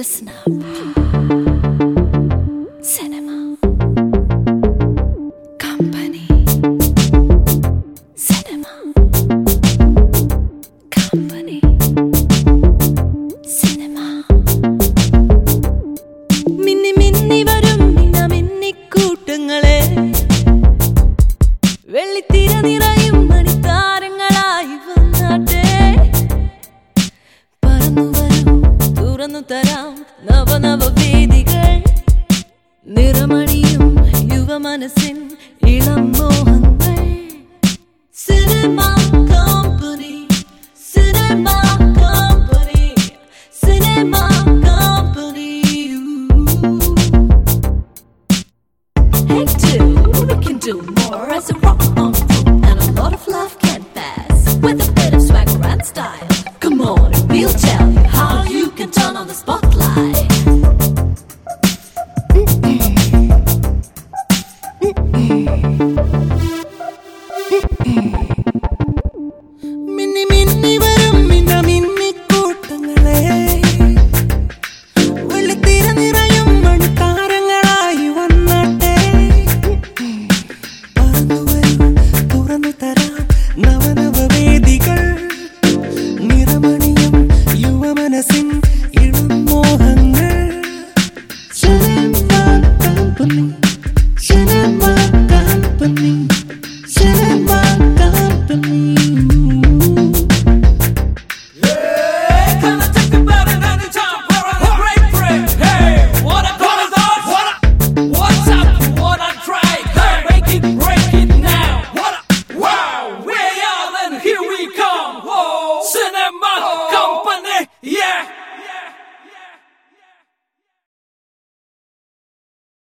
Listen up. Cinema. Company. Cinema. Company. Cinema. മിന്നി മിന്നി വരും മിന്ന മിന്നിക്കൂട്ടങ്ങളെ വെള്ളിത്തിര നിറയും മണിത്താരങ്ങളായി വന്നാട്ടെ പറന്നു തുറന്നു തരാം നവനവ വേദികൾ നിറമണിയും യുവമനസ്സിൻ ഇളം മോഹങ്ങൾ cinema company cinema company cinema company Hey, do we can do more as a rock on and a lot of love can pass with a bit of swagger and style.